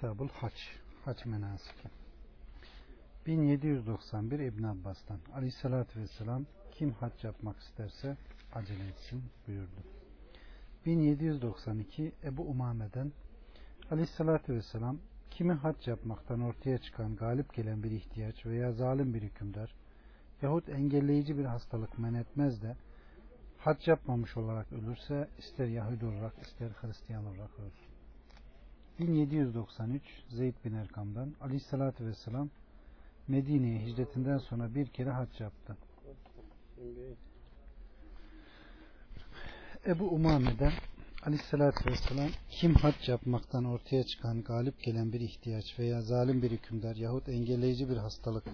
Kitabul Haç Haç Menasiki 1791 İbn Abbas'tan Aleyhisselatü Vesselam kim hac yapmak isterse acele etsin buyurdu. 1792 Ebu Umame'den Aleyhisselatü Vesselam kimi hac yapmaktan ortaya çıkan galip gelen bir ihtiyaç veya zalim bir hükümdar yahut engelleyici bir hastalık men etmez de hac yapmamış olarak ölürse ister Yahudi olarak ister Hristiyan olarak ölsün. 1793 Zeyd bin Erkam'dan Aleyhisselatü Vesselam Medine'ye hicretinden sonra bir kere hac yaptı. Ebu Umame'den Aleyhisselatü Vesselam kim hac yapmaktan ortaya çıkan galip gelen bir ihtiyaç veya zalim bir hükümdar yahut engelleyici bir hastalık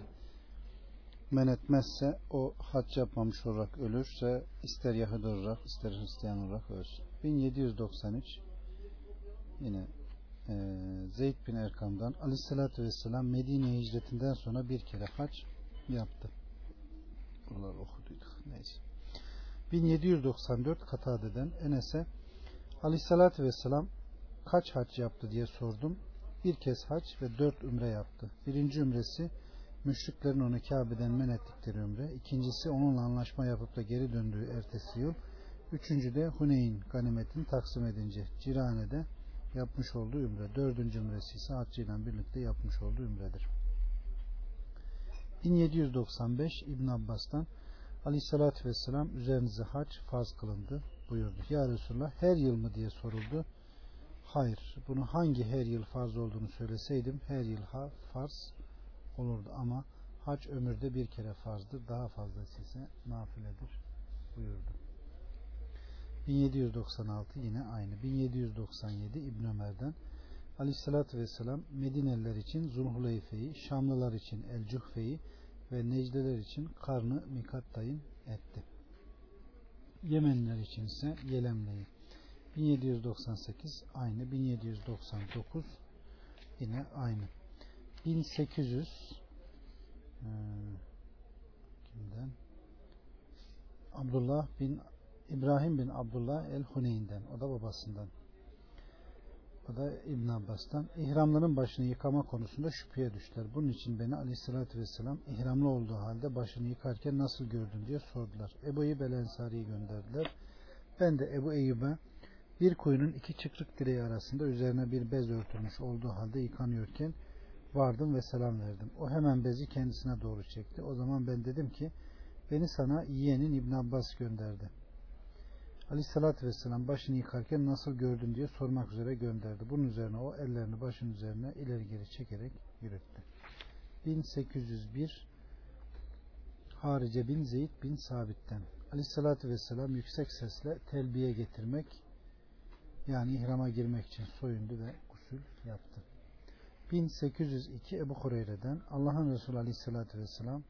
men etmezse o hac yapmamış olarak ölürse ister Yahudi olarak ister Hristiyan olarak ölsün. 1793 yine e, Zeyd bin Erkam'dan Aleyhisselatü Vesselam Medine'ye hicretinden sonra bir kere hac yaptı. Buraları okuduyduk. Neyse. 1794 Katade'den Enes'e Aleyhisselatü Vesselam kaç hac yaptı diye sordum. Bir kez hac ve dört ümre yaptı. Birinci ümresi müşriklerin onu Kabe'den men ettikleri ümre. İkincisi onunla anlaşma yapıp da geri döndüğü ertesi yıl. Üçüncü de Huneyn ganimetini taksim edince Cirane'de yapmış olduğu ümre. Dördüncü ümresi ise haccıyla birlikte yapmış olduğu ümredir. 1795 İbn Abbas'tan Aleyhissalatü Vesselam üzerinize hac farz kılındı buyurdu. Ya Resulullah her yıl mı diye soruldu. Hayır. Bunu hangi her yıl farz olduğunu söyleseydim her yıl ha farz olurdu ama hac ömürde bir kere farzdır. Daha fazlası ise nafiledir buyurdu. 1796 yine aynı. 1797 İbn Ömer'den Aleyhissalatü Vesselam Medineliler için Zulhuleyfe'yi, Şamlılar için El Cuhfe'yi ve Necdeler için Karnı Mikat tayin etti. Yemenliler için ise Yelemle'yi. 1798 aynı. 1799 yine aynı. 1800 hmm, kimden? Abdullah bin İbrahim bin Abdullah el-Huneyn'den. O da babasından. O da İbn Abbas'tan. İhramların başını yıkama konusunda şüpheye düştüler. Bunun için beni aleyhissalatü vesselam ihramlı olduğu halde başını yıkarken nasıl gördün diye sordular. Ebu Eyyub el Ensari'yi gönderdiler. Ben de Ebu Eyyub'e bir kuyunun iki çıkrık direği arasında üzerine bir bez örtülmüş olduğu halde yıkanıyorken vardım ve selam verdim. O hemen bezi kendisine doğru çekti. O zaman ben dedim ki beni sana yeğenin İbn Abbas gönderdi. Aleyhissalatü Vesselam başını yıkarken nasıl gördün diye sormak üzere gönderdi. Bunun üzerine o ellerini başın üzerine ileri geri çekerek yürüttü. 1801 Harice bin Zeyd bin Sabit'ten Aleyhissalatü Vesselam yüksek sesle telbiye getirmek yani ihrama girmek için soyundu ve gusül yaptı. 1802 Ebu Hureyre'den Allah'ın Resulü Aleyhisselatü Vesselam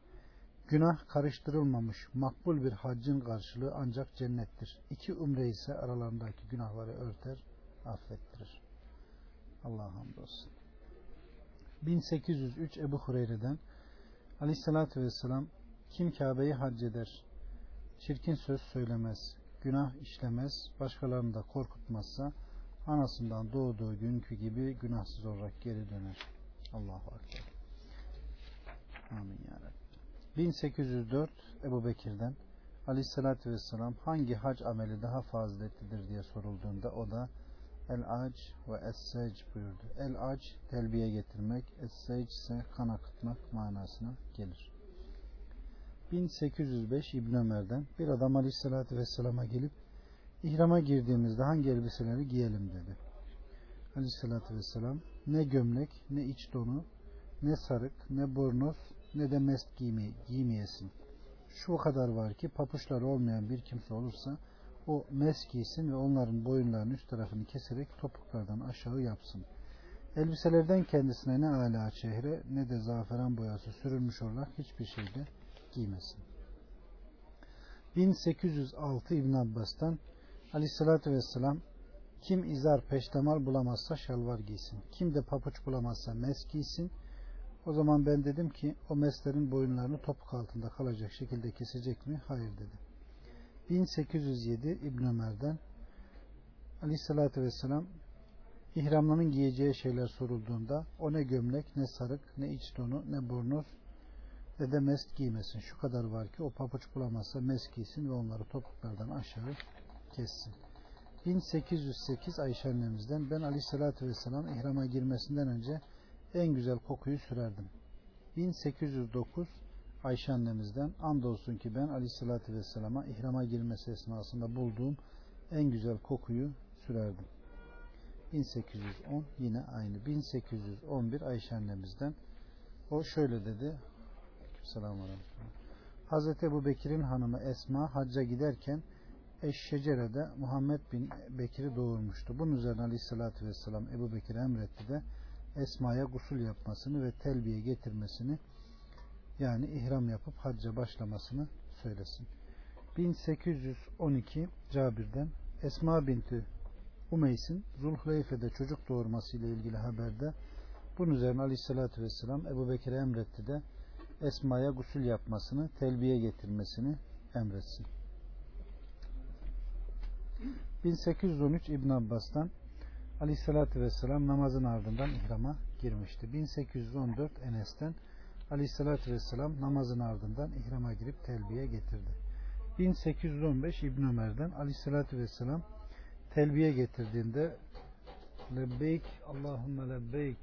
Günah karıştırılmamış makbul bir haccın karşılığı ancak cennettir. İki umre ise aralarındaki günahları örter, affettirir. Allah'a hamdolsun. 1803 Ebu Hureyre'den Aleyhisselatü Vesselam kim Kabe'yi hac eder, çirkin söz söylemez, günah işlemez, başkalarını da korkutmazsa anasından doğduğu günkü gibi günahsız olarak geri döner. Allahu Akbar. Amin ya Rabbi. 1804 Ebu Bekir'den Aleyhisselatü Vesselam hangi hac ameli daha faziletlidir diye sorulduğunda o da El-Ac ve Es-Sec buyurdu. El-Ac telbiye getirmek, Es-Sec ise kan akıtmak manasına gelir. 1805 İbn Ömer'den bir adam Aleyhisselatü Vesselam'a gelip İhrama girdiğimizde hangi elbiseleri giyelim dedi. Aleyhisselatü Vesselam ne gömlek, ne iç donu, ne sarık, ne bornoz, ne de mest giyme, giymeyesin. Şu kadar var ki papuçlar olmayan bir kimse olursa o mes giysin ve onların boyunlarının üst tarafını keserek topuklardan aşağı yapsın. Elbiselerden kendisine ne ala çehre ne de zaferan boyası sürülmüş olarak hiçbir şey de giymesin. 1806 İbn Abbas'tan Aleyhissalatü Vesselam kim izar peştemal bulamazsa şalvar giysin. Kim de papuç bulamazsa mes giysin. O zaman ben dedim ki o meslerin boyunlarını topuk altında kalacak şekilde kesecek mi? Hayır dedi. 1807 İbn Ömer'den Aleyhissalatü Vesselam İhramlının giyeceği şeyler sorulduğunda o ne gömlek, ne sarık, ne iç donu, ne bornoz ve de mest giymesin. Şu kadar var ki o papuç bulamazsa mest giysin ve onları topuklardan aşağı kessin. 1808 Ayşe annemizden ben aleyhissalatü vesselam ihrama girmesinden önce en güzel kokuyu sürerdim. 1809 Ayşe annemizden andolsun ki ben aleyhissalatü vesselama ihrama girmesi esnasında bulduğum en güzel kokuyu sürerdim. 1810 yine aynı. 1811 Ayşe annemizden o şöyle dedi. Selamun Aleyküm. Hazreti Ebu Bekir'in hanımı Esma hacca giderken Eşşecere'de Muhammed bin Bekir'i doğurmuştu. Bunun üzerine Aleyhisselatü Vesselam Ebu Bekir'e emretti de Esma'ya gusül yapmasını ve telbiye getirmesini yani ihram yapıp hacca başlamasını söylesin. 1812 Cabir'den Esma binti Umeys'in Zulhuleyfe'de çocuk doğurması ile ilgili haberde bunun üzerine Aleyhisselatü Vesselam Ebu Bekir'e emretti de Esma'ya gusül yapmasını, telbiye getirmesini emretsin. 1813 İbn Abbas'tan Aleyhisselatü Vesselam namazın ardından ihrama girmişti. 1814 Enes'ten Aleyhisselatü Vesselam namazın ardından ihrama girip telbiye getirdi. 1815 İbn Ömer'den Aleyhisselatü Vesselam telbiye getirdiğinde Lebbeyk Allahümme lebbeyk